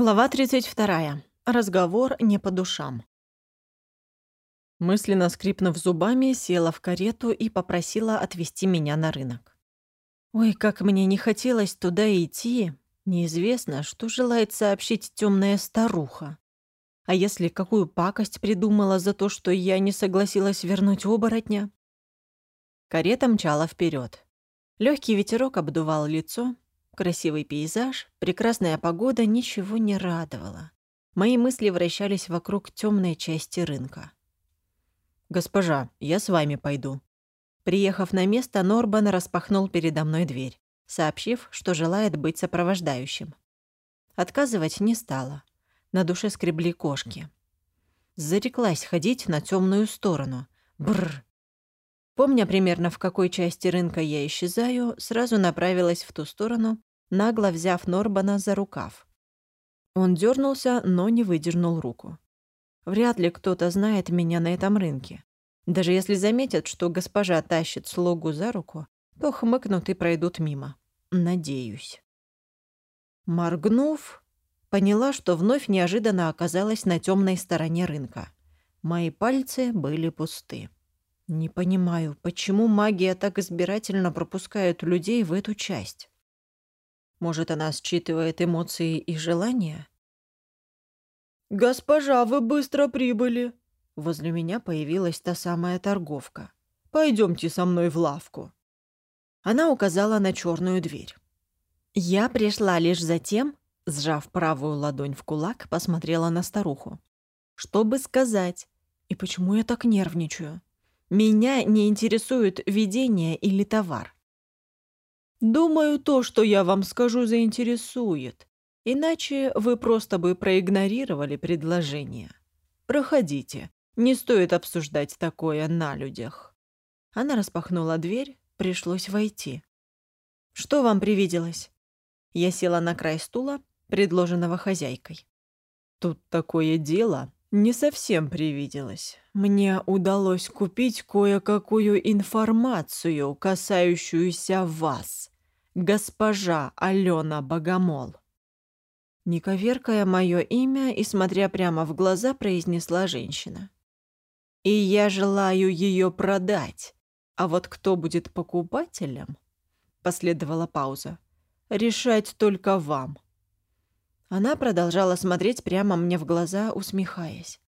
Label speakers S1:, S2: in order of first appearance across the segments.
S1: Глава 32. Разговор не по душам. Мысленно скрипнув зубами, села в карету и попросила отвезти меня на рынок. Ой, как мне не хотелось туда идти. Неизвестно, что желает сообщить темная старуха. А если какую пакость придумала за то, что я не согласилась вернуть оборотня? Карета мчала вперед. Легкий ветерок обдувал лицо, Красивый пейзаж, прекрасная погода ничего не радовала. Мои мысли вращались вокруг темной части рынка. «Госпожа, я с вами пойду». Приехав на место, Норбан распахнул передо мной дверь, сообщив, что желает быть сопровождающим. Отказывать не стала. На душе скребли кошки. Зареклась ходить на темную сторону. Бррр. Помня примерно, в какой части рынка я исчезаю, сразу направилась в ту сторону, нагло взяв Норбана за рукав. Он дернулся, но не выдернул руку. Вряд ли кто-то знает меня на этом рынке. Даже если заметят, что госпожа тащит слугу за руку, то хмыкнут и пройдут мимо. Надеюсь. Моргнув, поняла, что вновь неожиданно оказалась на темной стороне рынка. Мои пальцы были пусты. Не понимаю, почему магия так избирательно пропускает людей в эту часть. Может, она считывает эмоции и желания? «Госпожа, вы быстро прибыли!» Возле меня появилась та самая торговка. «Пойдемте со мной в лавку». Она указала на черную дверь. Я пришла лишь за тем, сжав правую ладонь в кулак, посмотрела на старуху. Чтобы сказать, и почему я так нервничаю? Меня не интересует видение или товар. Думаю, то, что я вам скажу, заинтересует. Иначе вы просто бы проигнорировали предложение. Проходите. Не стоит обсуждать такое на людях. Она распахнула дверь, пришлось войти. Что вам привиделось? Я села на край стула, предложенного хозяйкой. Тут такое дело не совсем привиделось. Мне удалось купить кое-какую информацию, касающуюся вас, госпожа Алена Богомол. Не коверкая мое имя и смотря прямо в глаза, произнесла женщина. «И я желаю ее продать. А вот кто будет покупателем?» Последовала пауза. «Решать только вам». Она продолжала смотреть прямо мне в глаза, усмехаясь.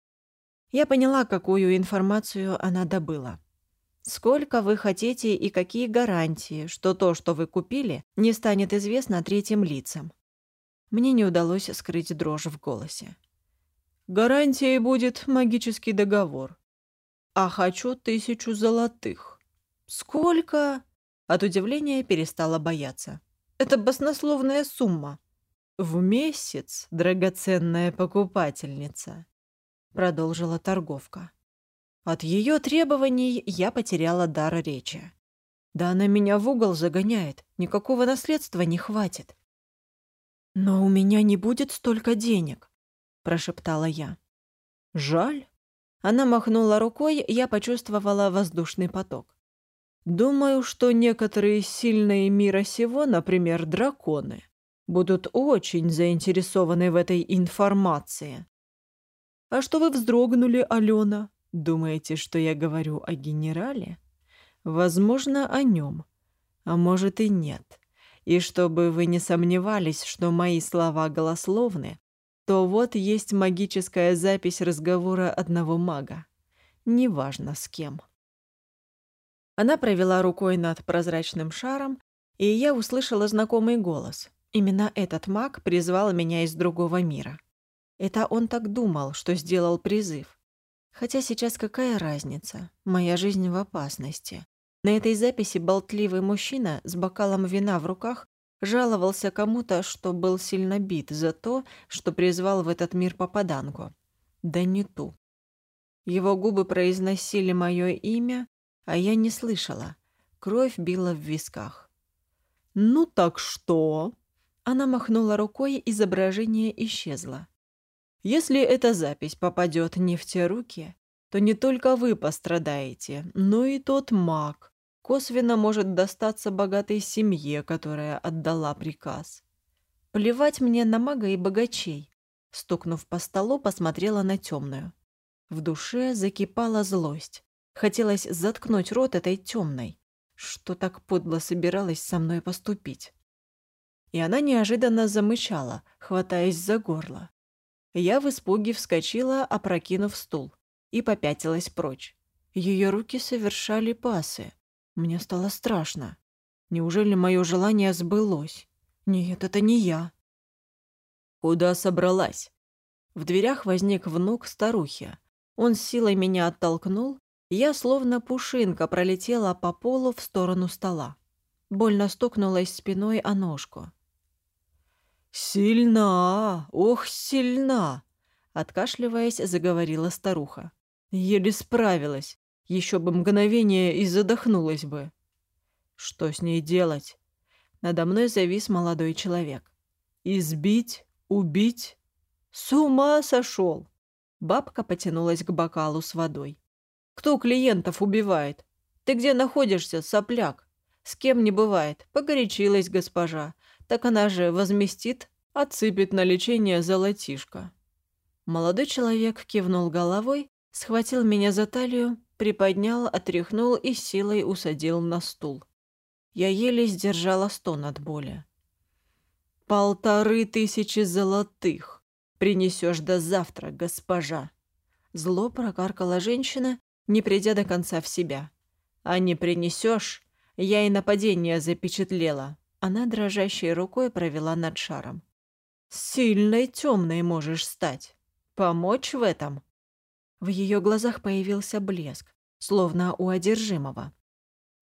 S1: Я поняла, какую информацию она добыла. Сколько вы хотите и какие гарантии, что то, что вы купили, не станет известно третьим лицам? Мне не удалось скрыть дрожь в голосе. Гарантией будет магический договор. А хочу тысячу золотых. Сколько? От удивления перестала бояться. Это баснословная сумма. «В месяц, драгоценная покупательница», — продолжила торговка. От ее требований я потеряла дар речи. Да она меня в угол загоняет, никакого наследства не хватит. «Но у меня не будет столько денег», — прошептала я. «Жаль». Она махнула рукой, я почувствовала воздушный поток. «Думаю, что некоторые сильные мира сего, например, драконы, будут очень заинтересованы в этой информации. А что вы вздрогнули, Алена? Думаете, что я говорю о генерале? Возможно, о нем. А может и нет. И чтобы вы не сомневались, что мои слова голословны, то вот есть магическая запись разговора одного мага. Неважно с кем. Она провела рукой над прозрачным шаром, и я услышала знакомый голос. Именно этот маг призвал меня из другого мира. Это он так думал, что сделал призыв. Хотя сейчас какая разница? Моя жизнь в опасности. На этой записи болтливый мужчина с бокалом вина в руках жаловался кому-то, что был сильно бит за то, что призвал в этот мир попаданку. Да не ту. Его губы произносили мое имя, а я не слышала. Кровь била в висках. «Ну так что?» Она махнула рукой, изображение исчезло. Если эта запись попадет не в те руки, то не только вы пострадаете, но и тот маг. Косвенно может достаться богатой семье, которая отдала приказ. Плевать мне на мага и богачей. Стукнув по столу, посмотрела на темную. В душе закипала злость. Хотелось заткнуть рот этой темной, что так подло собиралась со мной поступить. И она неожиданно замычала, хватаясь за горло. Я в испуге вскочила, опрокинув стул, и попятилась прочь. Ее руки совершали пасы. Мне стало страшно. Неужели мое желание сбылось? Нет, это не я. «Куда собралась?» В дверях возник внук старухи. Он с силой меня оттолкнул, и я, словно пушинка, пролетела по полу в сторону стола. Больно стукнулась спиной о ножку. «Сильна! Ох, сильна!» Откашливаясь, заговорила старуха. Еле справилась. Еще бы мгновение и задохнулась бы. Что с ней делать? Надо мной завис молодой человек. Избить? Убить? С ума сошел! Бабка потянулась к бокалу с водой. Кто клиентов убивает? Ты где находишься, сопляк? С кем не бывает. Погорячилась госпожа. Так она же возместит, отсыпет на лечение золотишко. Молодой человек кивнул головой, схватил меня за талию, приподнял, отряхнул и силой усадил на стул. Я еле сдержала стон от боли. «Полторы тысячи золотых принесешь до завтра, госпожа!» Зло прокаркала женщина, не придя до конца в себя. «А не принесешь, я и нападение запечатлела». Она дрожащей рукой провела над шаром. «Сильной темной можешь стать. Помочь в этом?» В ее глазах появился блеск, словно у одержимого.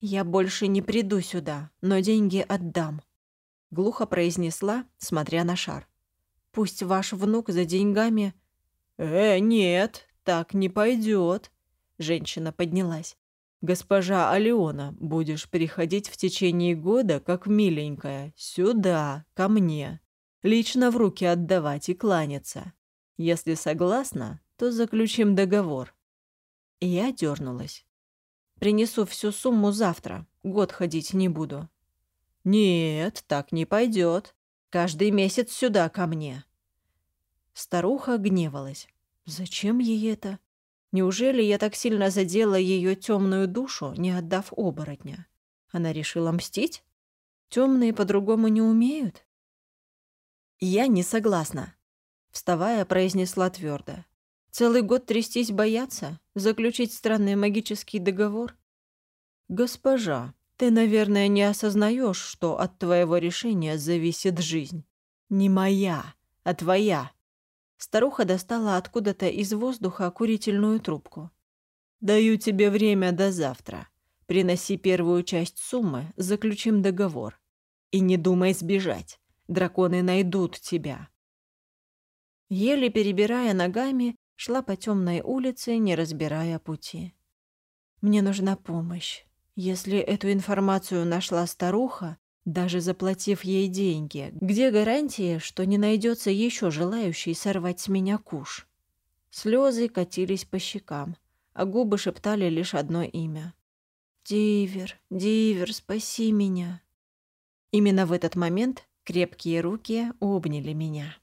S1: «Я больше не приду сюда, но деньги отдам», — глухо произнесла, смотря на шар. «Пусть ваш внук за деньгами...» «Э, нет, так не пойдет», — женщина поднялась. «Госпожа Алеона, будешь приходить в течение года, как миленькая, сюда, ко мне. Лично в руки отдавать и кланяться. Если согласна, то заключим договор». Я дернулась. Принесу всю сумму завтра. Год ходить не буду». «Нет, так не пойдет. Каждый месяц сюда ко мне». Старуха гневалась. «Зачем ей это? Неужели я так сильно задела ее темную душу, не отдав оборотня? Она решила мстить? Темные по-другому не умеют?» «Я не согласна», — вставая, произнесла твердо. Целый год трястись бояться? Заключить странный магический договор? Госпожа, ты, наверное, не осознаешь, что от твоего решения зависит жизнь. Не моя, а твоя. Старуха достала откуда-то из воздуха курительную трубку. Даю тебе время до завтра. Приноси первую часть суммы, заключим договор. И не думай сбежать. Драконы найдут тебя. Еле перебирая ногами, шла по темной улице, не разбирая пути. Мне нужна помощь. Если эту информацию нашла старуха, даже заплатив ей деньги, где гарантия, что не найдется еще желающий сорвать с меня куш? Слезы катились по щекам, а губы шептали лишь одно имя. «Дивер, Дивер, спаси меня!» Именно в этот момент крепкие руки обняли меня.